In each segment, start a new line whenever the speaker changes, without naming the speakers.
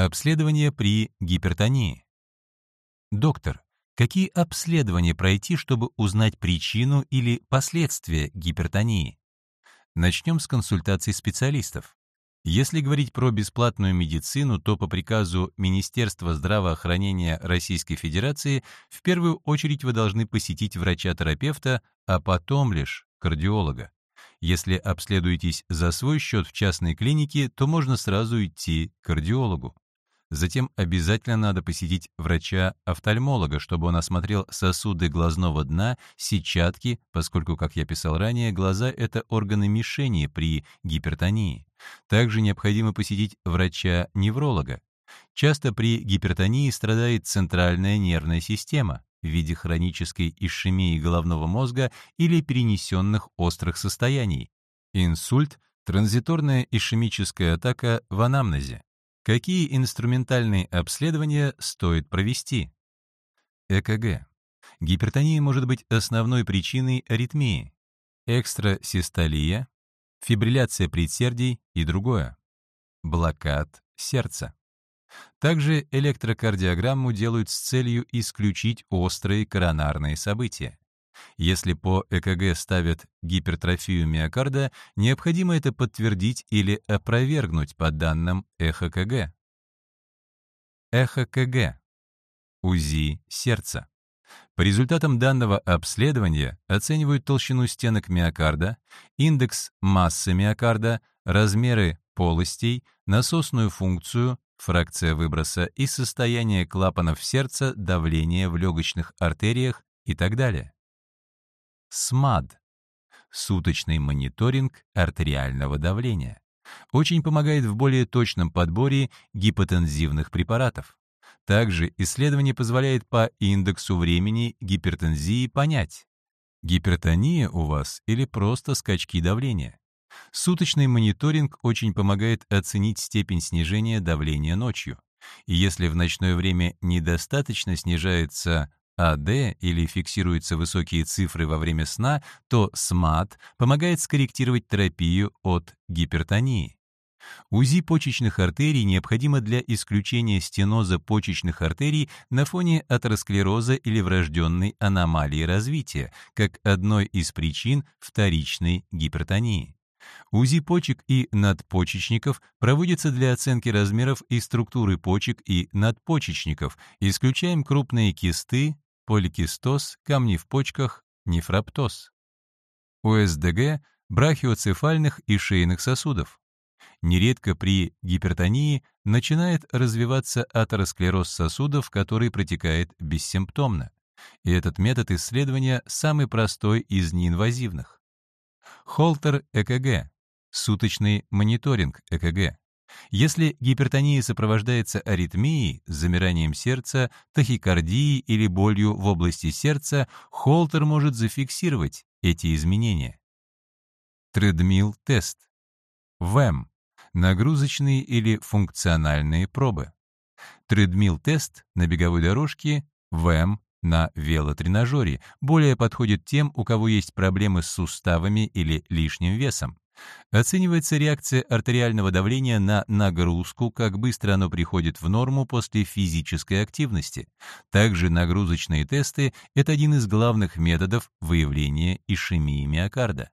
Обследование при гипертонии. Доктор, какие обследования пройти, чтобы узнать причину или последствия гипертонии? Начнем с консультаций специалистов. Если говорить про бесплатную медицину, то по приказу Министерства здравоохранения Российской Федерации в первую очередь вы должны посетить врача-терапевта, а потом лишь кардиолога. Если обследуетесь за свой счет в частной клинике, то можно сразу идти к кардиологу. Затем обязательно надо посетить врача-офтальмолога, чтобы он осмотрел сосуды глазного дна, сетчатки, поскольку, как я писал ранее, глаза — это органы мишени при гипертонии. Также необходимо посетить врача-невролога. Часто при гипертонии страдает центральная нервная система в виде хронической ишемии головного мозга или перенесенных острых состояний. Инсульт, транзиторная ишемическая атака в анамнезе. Какие инструментальные обследования стоит провести? ЭКГ. Гипертония может быть основной причиной аритмии, экстрасистолия, фибрилляция предсердий и другое. Блокад сердца. Также электрокардиограмму делают с целью исключить острые коронарные события. Если по ЭКГ ставят гипертрофию миокарда, необходимо это подтвердить или опровергнуть по данным ЭХКГ. ЭХКГ. УЗИ сердца. По результатам данного обследования оценивают толщину стенок миокарда, индекс массы миокарда, размеры полостей, насосную функцию, фракция выброса и состояние клапанов сердца, давление в легочных артериях и так далее. СМАД — суточный мониторинг артериального давления. Очень помогает в более точном подборе гипотензивных препаратов. Также исследование позволяет по индексу времени гипертензии понять, гипертония у вас или просто скачки давления. Суточный мониторинг очень помогает оценить степень снижения давления ночью. И если в ночное время недостаточно снижается АД или фиксируются высокие цифры во время сна, то СМАТ помогает скорректировать терапию от гипертонии. УЗИ почечных артерий необходимо для исключения стеноза почечных артерий на фоне атеросклероза или врожденной аномалии развития, как одной из причин вторичной гипертонии. УЗИ почек и надпочечников проводится для оценки размеров и структуры почек и надпочечников, исключаем крупные кисты, поликистоз, камни в почках, нефроптоз. ОСДГ брахиоцефальных и шейных сосудов. Нередко при гипертонии начинает развиваться атеросклероз сосудов, который протекает бессимптомно. И этот метод исследования самый простой из неинвазивных. Холтер ЭКГ, суточный мониторинг ЭКГ. Если гипертония сопровождается аритмией, замиранием сердца, тахикардией или болью в области сердца, холтер может зафиксировать эти изменения. Тредмил-тест. ВЭМ. Нагрузочные или функциональные пробы. Тредмил-тест на беговой дорожке, ВЭМ на велотренажере более подходит тем, у кого есть проблемы с суставами или лишним весом. Оценивается реакция артериального давления на нагрузку, как быстро оно приходит в норму после физической активности. Также нагрузочные тесты — это один из главных методов выявления ишемии миокарда.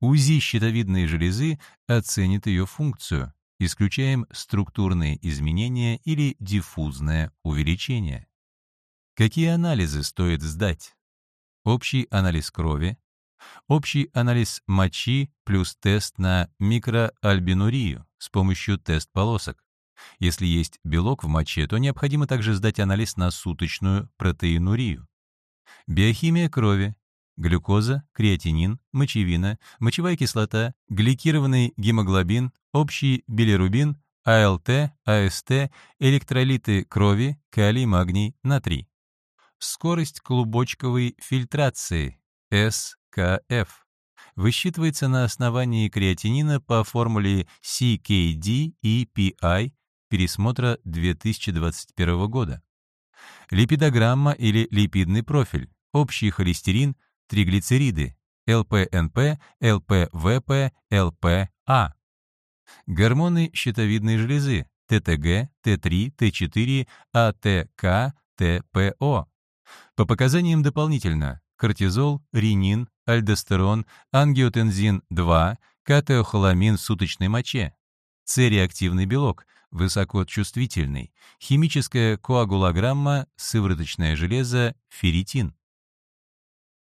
УЗИ щитовидной железы оценит ее функцию. Исключаем структурные изменения или диффузное увеличение. Какие анализы стоит сдать? Общий анализ крови, Общий анализ мочи плюс тест на микроальбинурию с помощью тест-полосок. Если есть белок в моче, то необходимо также сдать анализ на суточную протеинурию. Биохимия крови, глюкоза, креатинин, мочевина, мочевая кислота, гликированный гемоглобин, общий билирубин, АЛТ, АСТ, электролиты крови, калий, магний, натрий. Скорость клубочковой фильтрации, С, КФ высчитывается на основании креатинина по формуле CKD и PI пересмотра 2021 года. Липидограмма или липидный профиль, общий холестерин, триглицериды, ЛПНП, ЛПВП, ЛПА. Гормоны щитовидной железы, ТТГ, Т3, Т4, АТК, ТПО. По показаниям дополнительно кортизол, ренин, альдостерон, ангиотензин-2, катеохоламин в суточной моче, С-реактивный белок, высокочувствительный, химическая коагулограмма, сывороточное железо, ферритин.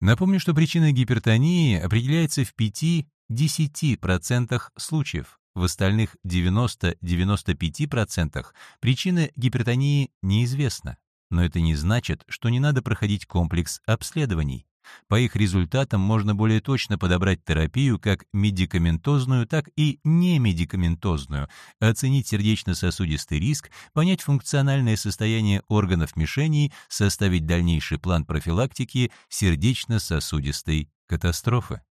Напомню, что причина гипертонии определяется в 5-10% случаев. В остальных 90-95% причина гипертонии неизвестна. Но это не значит, что не надо проходить комплекс обследований. По их результатам можно более точно подобрать терапию как медикаментозную, так и немедикаментозную, оценить сердечно-сосудистый риск, понять функциональное состояние органов мишеней, составить дальнейший план профилактики сердечно-сосудистой катастрофы.